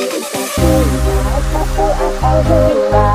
Ladies and gentlemen